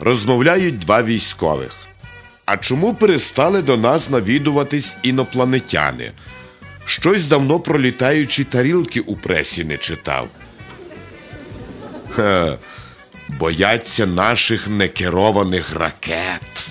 Розмовляють два військових. А чому перестали до нас навідуватись інопланетяни? Щось давно пролітаючі тарілки у пресі не читав. Хе, бояться наших некерованих ракет.